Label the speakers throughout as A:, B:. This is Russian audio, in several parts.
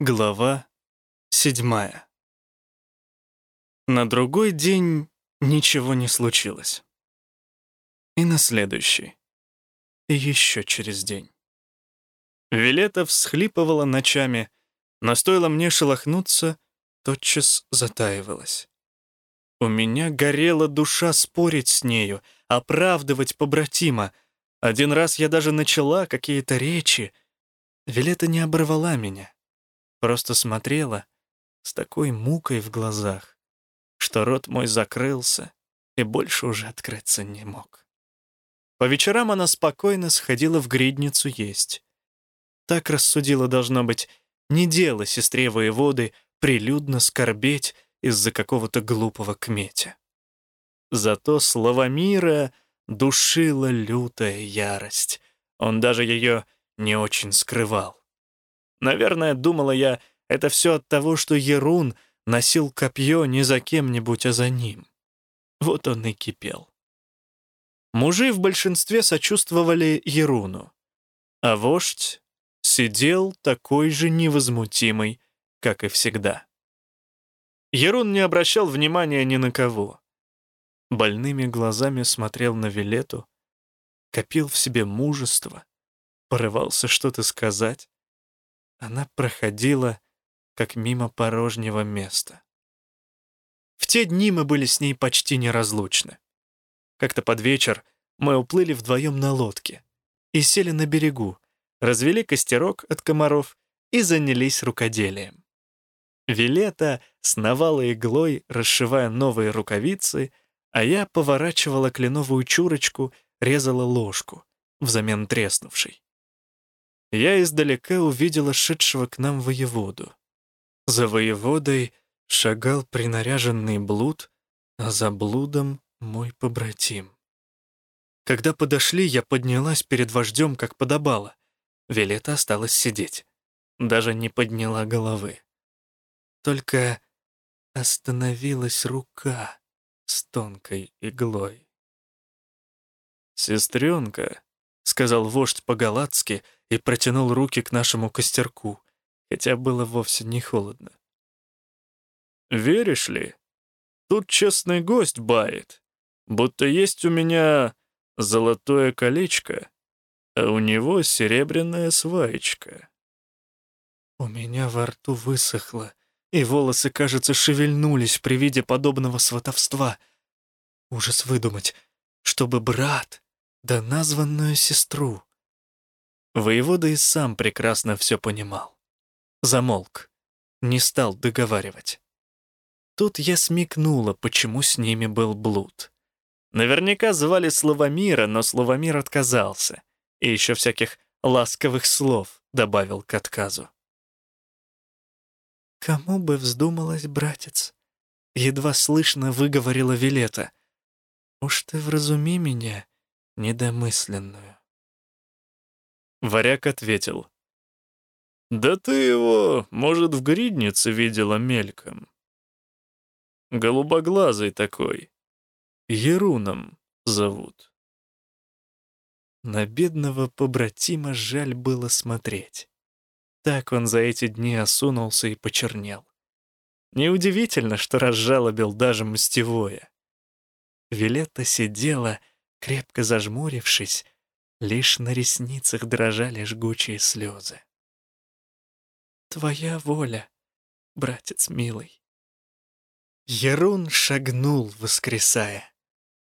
A: Глава седьмая. На другой день ничего не случилось. И на следующий. И еще через день. Вилета всхлипывала ночами, но стоило мне шелохнуться, тотчас затаивалась. У меня горела душа спорить с нею, оправдывать побратима. Один раз я даже начала какие-то речи. Вилета не оборвала меня просто смотрела с такой мукой в глазах, что рот мой закрылся и больше уже открыться не мог. По вечерам она спокойно сходила в гридницу есть. Так рассудила, должно быть, не дело сестре воеводы прилюдно скорбеть из-за какого-то глупого кметя. Зато Славомира душила лютая ярость. Он даже ее не очень скрывал. Наверное, думала я, это все от того, что Ерун носил копье не за кем-нибудь, а за ним. Вот он и кипел. Мужи в большинстве сочувствовали Еруну, а вождь сидел такой же невозмутимый, как и всегда. Ерун не обращал внимания ни на кого. Больными глазами смотрел на Вилету, копил в себе мужество, порывался что-то сказать, она проходила, как мимо порожнего места. В те дни мы были с ней почти неразлучны. Как-то под вечер мы уплыли вдвоем на лодке и сели на берегу, развели костерок от комаров и занялись рукоделием. Вилета сновала иглой, расшивая новые рукавицы, а я поворачивала кленовую чурочку, резала ложку, взамен треснувшей я издалека увидела шедшего к нам воеводу. За воеводой шагал принаряженный блуд, а за блудом мой побратим. Когда подошли, я поднялась перед вождем, как подобало. Вилета осталась сидеть. Даже не подняла головы. Только остановилась рука с тонкой иглой. «Сестренка», — сказал вождь по-галатски, и протянул руки к нашему костерку, хотя было вовсе не холодно. «Веришь ли? Тут честный гость бает, будто есть у меня золотое колечко, а у него серебряная сваечка». У меня во рту высохло, и волосы, кажется, шевельнулись при виде подобного сватовства. Ужас выдумать, чтобы брат, да названную сестру, Воевода и сам прекрасно все понимал. Замолк, не стал договаривать. Тут я смекнула, почему с ними был блуд. Наверняка звали Славомира, но Славомир отказался. И еще всяких ласковых слов добавил к отказу. «Кому бы вздумалось, братец?» Едва слышно выговорила Вилета. «Уж ты вразуми меня, недомысленную». Варяг ответил. «Да ты его, может, в гриднице видела мельком. Голубоглазый такой. Еруном зовут». На бедного побратима жаль было смотреть. Так он за эти дни осунулся и почернел. Неудивительно, что разжалобил даже мстевое. Вилетта сидела, крепко зажмурившись, Лишь на ресницах дрожали жгучие слезы. «Твоя воля, братец милый». Ерун шагнул, воскресая.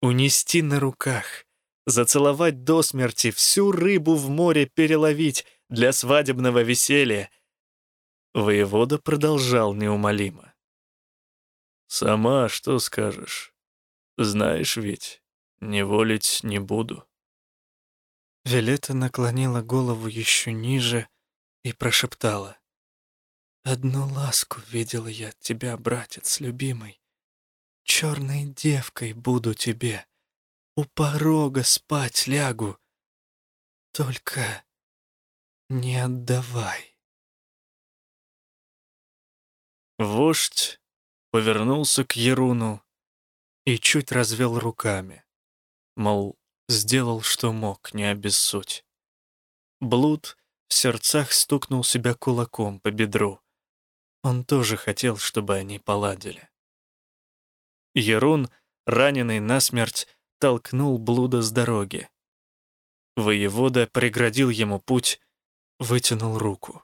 A: Унести на руках, зацеловать до смерти, всю рыбу в море переловить для свадебного веселья. Воевода продолжал неумолимо. «Сама что скажешь? Знаешь ведь, не волить не буду». Вилета наклонила голову еще ниже и прошептала. «Одну ласку видела я от тебя, братец любимый. Черной девкой буду тебе, у порога спать лягу. Только не отдавай». Вождь повернулся к Еруну и чуть развел руками, мол, Сделал, что мог, не обессудь. Блуд в сердцах стукнул себя кулаком по бедру, он тоже хотел, чтобы они поладили. Ерун, раненый насмерть, толкнул блуда с дороги. Воевода преградил ему путь, вытянул руку.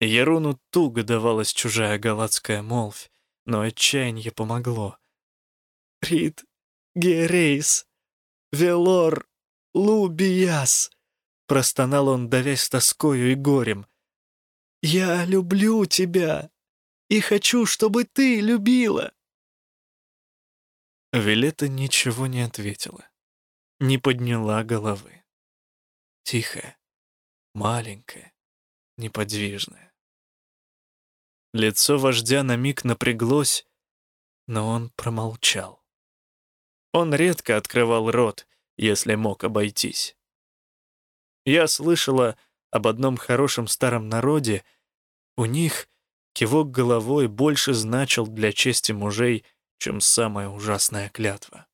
A: Еруну туго давалась чужая галатская молвь, но отчаяние помогло. «Рид, Герейс, Велор, Лубияс!» Простонал он, давясь тоскою и горем. «Я люблю тебя и хочу, чтобы ты любила!» Вилета ничего не ответила, не подняла головы. Тихая, маленькая, неподвижная. Лицо вождя на миг напряглось, но он промолчал. Он редко открывал рот, если мог обойтись. Я слышала об одном хорошем старом народе, у них кивок головой больше значил для чести мужей, чем самая ужасная клятва.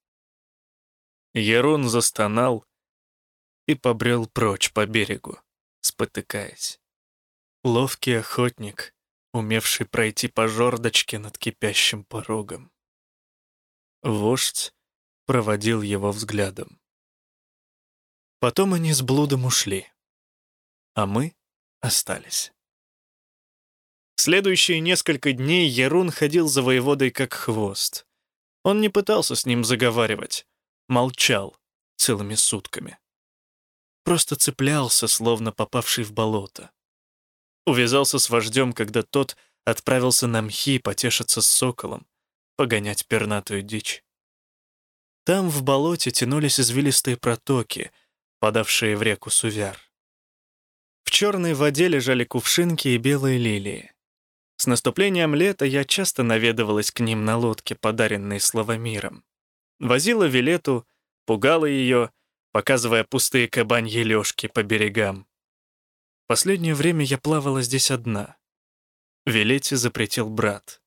A: Ерун застонал и побрел прочь по берегу, спотыкаясь. Ловкий охотник, умевший пройти по жердочке над кипящим порогом. Вождь проводил его взглядом. Потом они с блудом ушли, а мы остались. Следующие несколько дней Ярун ходил за воеводой как хвост. Он не пытался с ним заговаривать, молчал целыми сутками. Просто цеплялся, словно попавший в болото. Увязался с вождем, когда тот отправился на мхи потешиться с соколом, погонять пернатую дичь. Там в болоте тянулись извилистые протоки, подавшие в реку Сувяр. В черной воде лежали кувшинки и белые лилии. С наступлением лета я часто наведывалась к ним на лодке, подаренной Славомиром. Возила Вилету, пугала ее, показывая пустые кабаньи лёжки по берегам. Последнее время я плавала здесь одна. Вилете запретил брат.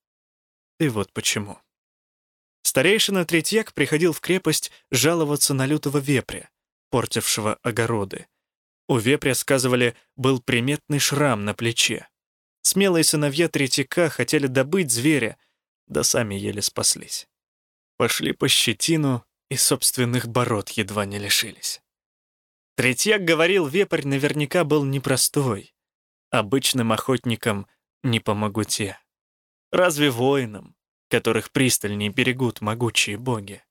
A: И вот почему. Старейшина Третьяк приходил в крепость жаловаться на лютого вепря, портившего огороды. У вепря, сказывали, был приметный шрам на плече. Смелые сыновья Третьяка хотели добыть зверя, да сами еле спаслись. Пошли по щетину и собственных бород едва не лишились. Третьяк говорил, вепрь наверняка был непростой. Обычным охотникам не помогут те. Разве воинам, которых пристальней берегут могучие боги?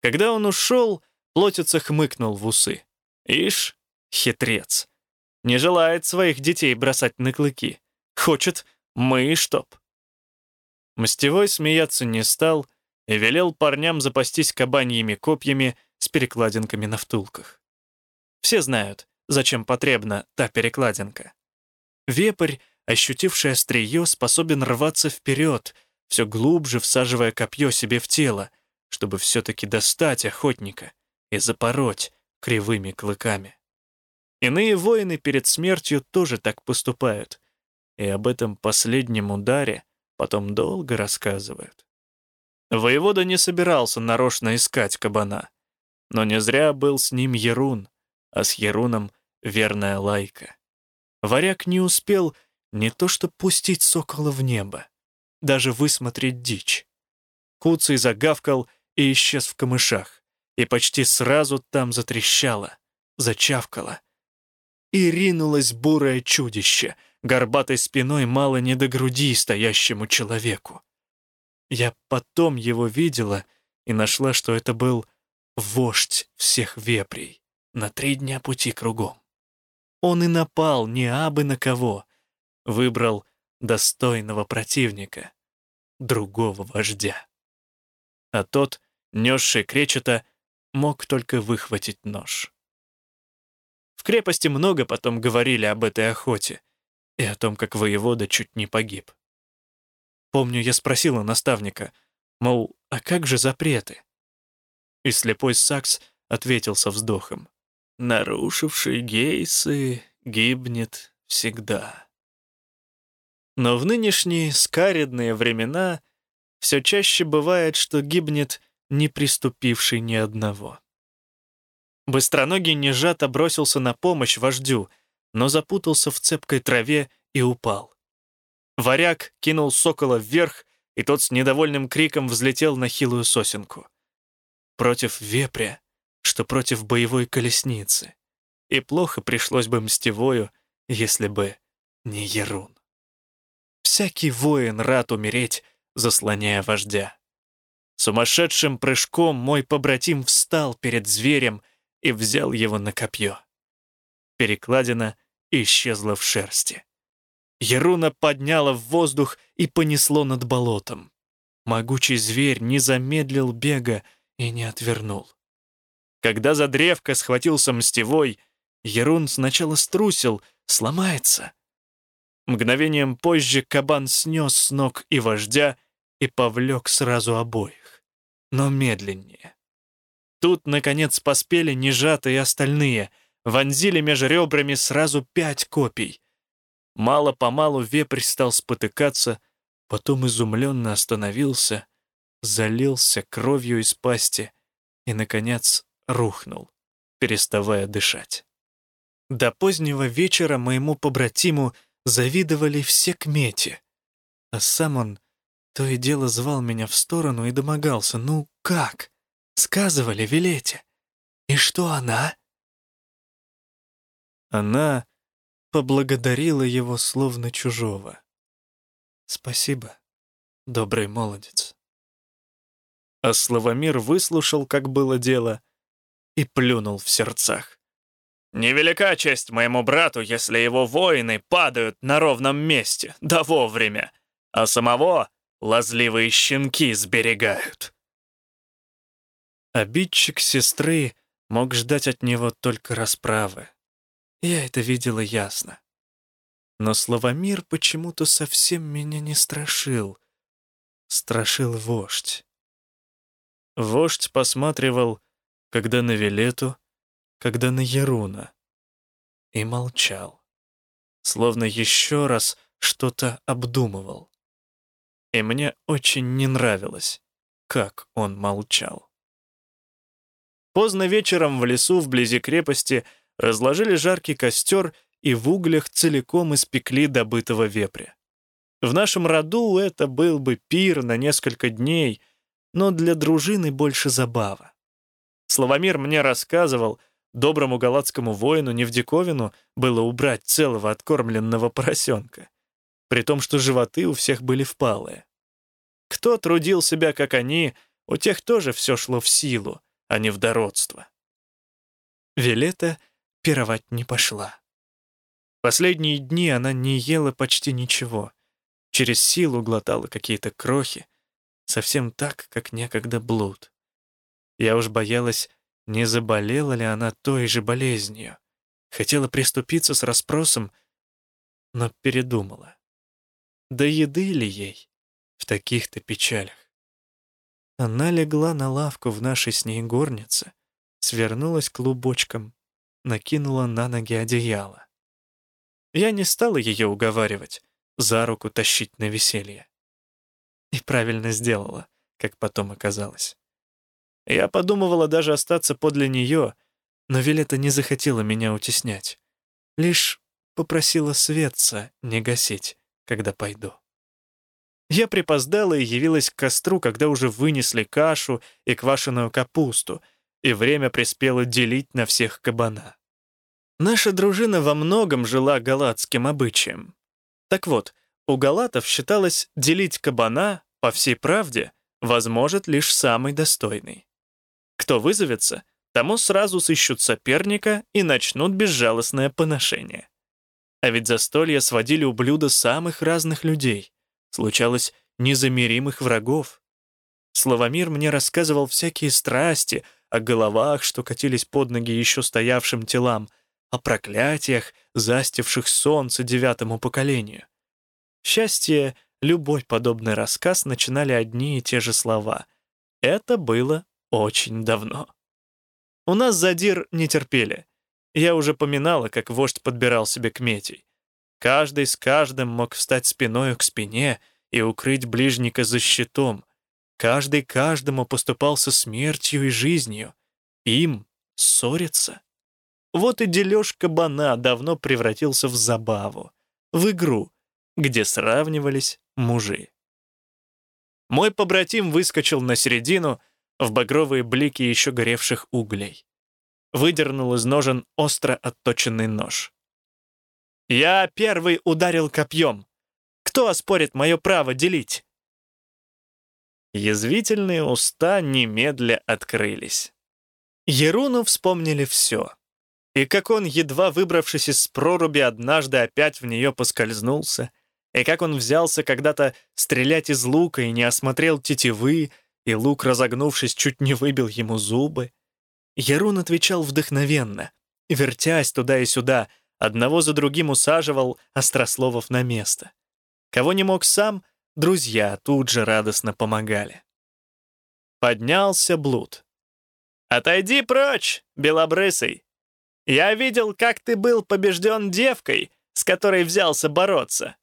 A: Когда он ушел, плотица хмыкнул в усы. Ишь, хитрец. Не желает своих детей бросать на клыки. Хочет мы и чтоб. Мстевой смеяться не стал и велел парням запастись кабаньими копьями с перекладинками на втулках. Все знают, зачем потребна та перекладинка. Вепрь, ощутивший острие, способен рваться вперед, все глубже всаживая копье себе в тело, чтобы все-таки достать охотника и запороть кривыми клыками. Иные воины перед смертью тоже так поступают, и об этом последнем ударе потом долго рассказывают. Воевода не собирался нарочно искать кабана, но не зря был с ним Ерун, а с Еруном верная лайка. Варяг не успел не то что пустить сокола в небо, даже высмотреть дичь. Куцый загавкал и исчез в камышах, и почти сразу там затрещало, зачавкало. И ринулось бурое чудище, горбатой спиной мало не до груди стоящему человеку. Я потом его видела и нашла, что это был вождь всех вепрей на три дня пути кругом. Он и напал не абы на кого, выбрал достойного противника, другого вождя. А тот, несший кречета, мог только выхватить нож. В крепости много потом говорили об этой охоте и о том, как воевода чуть не погиб. Помню, я спросила наставника, мол, а как же запреты? И слепой Сакс ответил со вздохом нарушивший гейсы, гибнет всегда. Но в нынешние скаридные времена все чаще бывает, что гибнет не приступивший ни одного. Быстроногий нежато бросился на помощь вождю, но запутался в цепкой траве и упал. Варяг кинул сокола вверх, и тот с недовольным криком взлетел на хилую сосенку. Против вепря, что против боевой колесницы. И плохо пришлось бы мстевою, если бы не Ерун. Всякий воин рад умереть, заслоняя вождя. Сумасшедшим прыжком мой побратим встал перед зверем и взял его на копье. Перекладина исчезла в шерсти. Еруна подняла в воздух и понесло над болотом. Могучий зверь не замедлил бега и не отвернул. Когда за древко схватился мстевой, Ерун сначала струсил, сломается. Мгновением позже кабан снес с ног и вождя и повлек сразу обоих, но медленнее. Тут, наконец, поспели нежатые остальные, вонзили между ребрами сразу пять копий. Мало-помалу вепрь стал спотыкаться, потом изумленно остановился, залился кровью из пасти и, наконец, рухнул, переставая дышать. До позднего вечера моему побратиму завидовали все кмети, а сам он то и дело звал меня в сторону и домогался. «Ну как? Сказывали, Вилете. И что она?» Она поблагодарила его словно чужого. «Спасибо, добрый молодец». А Славомир выслушал, как было дело, и плюнул в сердцах. «Невелика честь моему брату, если его воины падают на ровном месте, да вовремя, а самого лазливые щенки сберегают». Обидчик сестры мог ждать от него только расправы. Я это видела ясно. Но Славомир почему-то совсем меня не страшил. Страшил вождь. Вождь посматривал, когда на Вилету, когда на Яруна, и молчал, словно еще раз что-то обдумывал. И мне очень не нравилось, как он молчал. Поздно вечером в лесу вблизи крепости разложили жаркий костер и в углях целиком испекли добытого вепря. В нашем роду это был бы пир на несколько дней — но для дружины больше забава. Славомир мне рассказывал, доброму галатскому воину не в диковину было убрать целого откормленного поросенка, при том, что животы у всех были впалые. Кто трудил себя, как они, у тех тоже все шло в силу, а не в дородство. Вилета пировать не пошла. Последние дни она не ела почти ничего. Через силу глотала какие-то крохи, совсем так, как некогда блуд. Я уж боялась, не заболела ли она той же болезнью. Хотела приступиться с расспросом, но передумала. Да еды ли ей в таких-то печалях? Она легла на лавку в нашей с ней горнице, свернулась клубочком, накинула на ноги одеяло. Я не стала ее уговаривать, за руку тащить на веселье. И правильно сделала, как потом оказалось. Я подумывала даже остаться подле нее, но Вилета не захотела меня утеснять. Лишь попросила светца не гасить, когда пойду. Я припоздала и явилась к костру, когда уже вынесли кашу и квашеную капусту, и время приспело делить на всех кабана. Наша дружина во многом жила галатским обычаем. Так вот, у галатов считалось делить кабана, по всей правде, возможет лишь самый достойный. Кто вызовется, тому сразу сыщут соперника и начнут безжалостное поношение. А ведь застолья сводили у самых разных людей. Случалось, незамеримых врагов. Славомир мне рассказывал всякие страсти о головах, что катились под ноги еще стоявшим телам, о проклятиях, застивших солнце девятому поколению. Счастье любой подобный рассказ начинали одни и те же слова. Это было очень давно. У нас задир не терпели. Я уже поминала, как вождь подбирал себе кметей. Каждый с каждым мог встать спиною к спине и укрыть ближника за щитом. Каждый каждому поступался смертью и жизнью. Им ссориться. Вот и дележ кабана давно превратился в забаву, в игру, где сравнивались мужи. Мой побратим выскочил на середину в багровые блики еще горевших углей. Выдернул из ножен остро отточенный нож. «Я первый ударил копьем. Кто оспорит мое право делить?» Язвительные уста немедля открылись. Еруну вспомнили все. И как он, едва выбравшись из проруби, однажды опять в нее поскользнулся, и как он взялся когда-то стрелять из лука и не осмотрел тетивы, и лук, разогнувшись, чуть не выбил ему зубы. Ярун отвечал вдохновенно, вертясь туда и сюда, одного за другим усаживал острословов на место. Кого не мог сам, друзья тут же радостно помогали. Поднялся блуд. «Отойди прочь, белобрысый! Я видел, как ты был побежден девкой, с которой взялся бороться.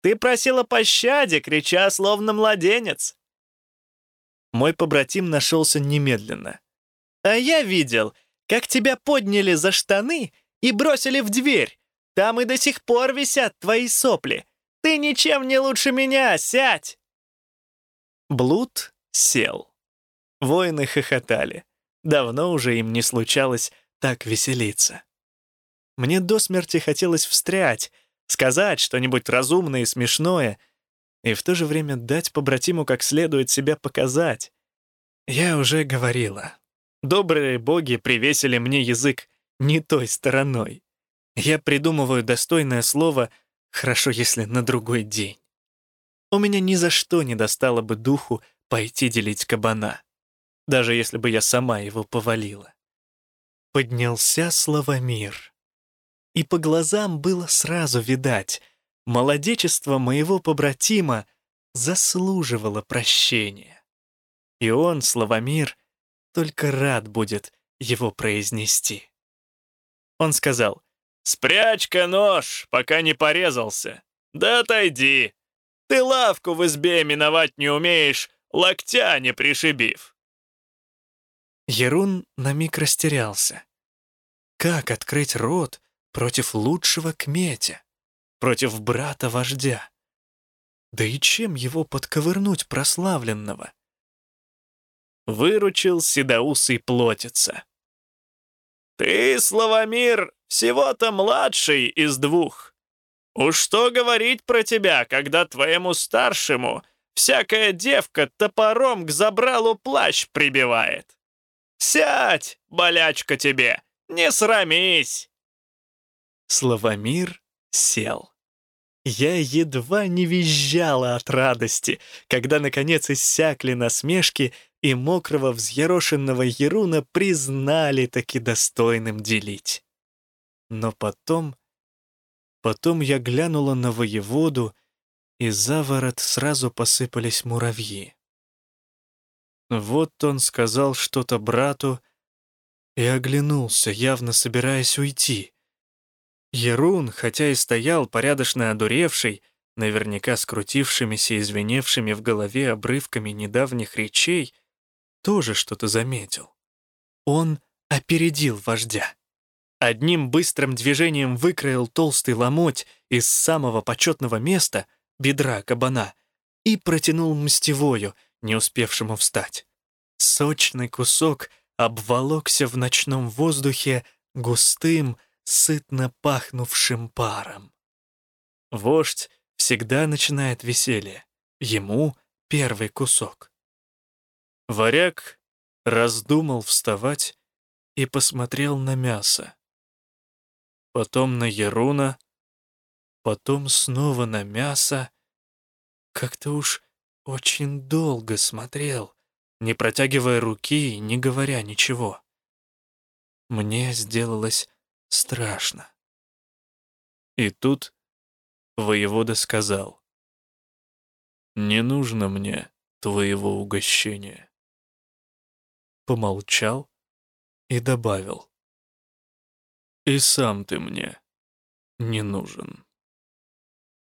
A: Ты просила пощаде, крича, словно младенец. Мой побратим нашелся немедленно. А я видел, как тебя подняли за штаны и бросили в дверь. Там и до сих пор висят твои сопли. Ты ничем не лучше меня, сядь!» Блуд сел. Воины хохотали. Давно уже им не случалось так веселиться. Мне до смерти хотелось встрять, сказать что-нибудь разумное и смешное, и в то же время дать побратиму как следует себя показать. Я уже говорила. Добрые боги привесили мне язык не той стороной. Я придумываю достойное слово, хорошо, если на другой день. У меня ни за что не достало бы духу пойти делить кабана, даже если бы я сама его повалила. Поднялся Славомир и по глазам было сразу видать, молодечество моего побратима заслуживало прощения. И он, Славомир, только рад будет его произнести. Он сказал, «Спрячь-ка нож, пока не порезался. Да отойди. Ты лавку в избе миновать не умеешь, локтя не пришибив». Ерун на миг растерялся. Как открыть рот, против лучшего кметя, против брата-вождя. Да и чем его подковырнуть прославленного? Выручил седоусый плотица. «Ты, Славомир, всего-то младший из двух. Уж что говорить про тебя, когда твоему старшему всякая девка топором к забралу плащ прибивает? Сядь, болячка тебе, не срамись!» Славомир сел. Я едва не визжала от радости, когда, наконец, иссякли насмешки, и мокрого взъерошенного Еруна признали таки достойным делить. Но потом... Потом я глянула на воеводу, и за ворот сразу посыпались муравьи. Вот он сказал что-то брату и оглянулся, явно собираясь уйти. Ерун, хотя и стоял порядочно одуревший, наверняка скрутившимися и звеневшими в голове обрывками недавних речей, тоже что-то заметил. Он опередил вождя. Одним быстрым движением выкроил толстый ломоть из самого почетного места, бедра кабана, и протянул мстевою, не успевшему встать. Сочный кусок обволокся в ночном воздухе густым, сытно пахнувшим паром. Вождь всегда начинает веселье. Ему первый кусок. Варяг раздумал вставать и посмотрел на мясо. Потом на Еруна, потом снова на мясо. Как-то уж очень долго смотрел, не протягивая руки и не говоря ничего. Мне сделалось страшно. И тут воевода сказал, «Не нужно мне твоего угощения». Помолчал и добавил, «И сам ты мне не нужен».